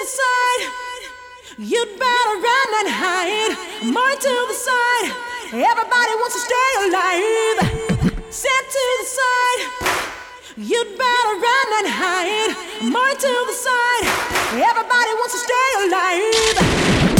the side. You'd better run and hide. More to the side. Everybody wants to stay alive. Set to the side. You'd better run and hide. More to the side. Everybody wants to stay alive.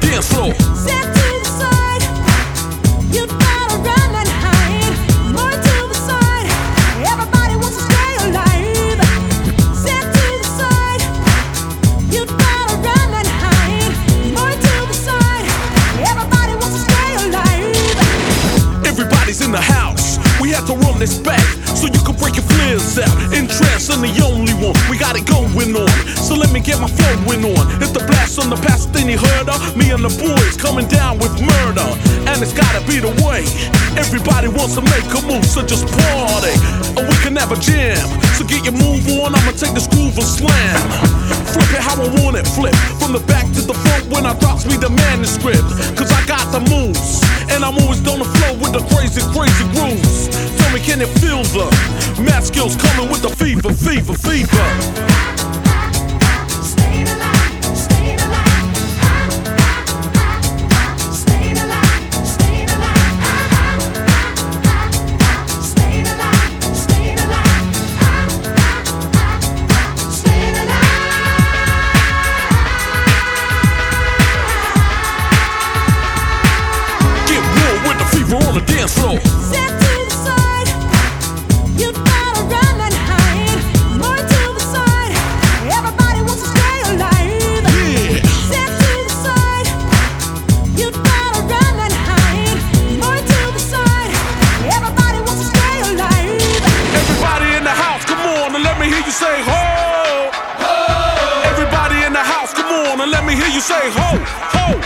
dance floor. Step to the side. You gotta run and hide. More to the side. Everybody wants to stay alive. Step to the side. You gotta run and hide. More to the side. Everybody wants to stay alive. Everybody's in the house. We have to run this back so you can break your flares out. Interest, I'm the only one. We got it going on. So let me get my flowing on. If the from the past, then he heard. Me and the boys coming down with murder, and it's gotta be the way. Everybody wants to make a move, so just party, and we can have a jam. So get your move on, I'ma take this groove and slam. Flip it how I want it, flip from the back to the front when I drops me the manuscript. Cause I got the moves, and I'm always on the flow with the crazy, crazy grooves. Tell me, can it feel the mad skills coming with the fever, fever, fever? say ho. ho. Everybody in the house, come on and let me hear you say ho, ho.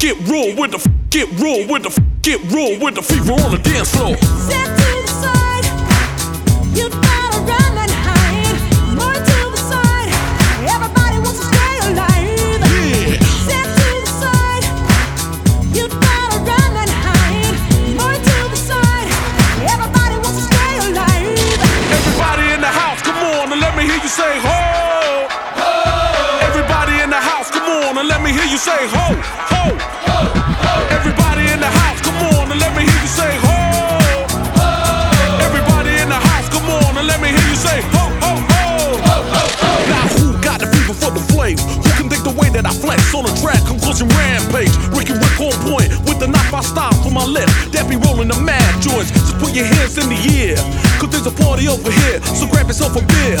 get real with the get real with the get real with the fever on the dance floor. Step to the side, you gotta run say ho, ho. ho, ho. Everybody in the house, come on and let me hear you say ho. ho. Everybody in the house, come on and let me hear you say ho, ho, ho. ho, ho, ho. Now who got the fever for the flame? Who can think the way that I flex on a track? Conclusion rampage. Ricky Rick on point with the knife I stop for my lip. That be rolling the mad joints. Just put your hands in the air. Cause there's a party over here, so grab yourself a beer.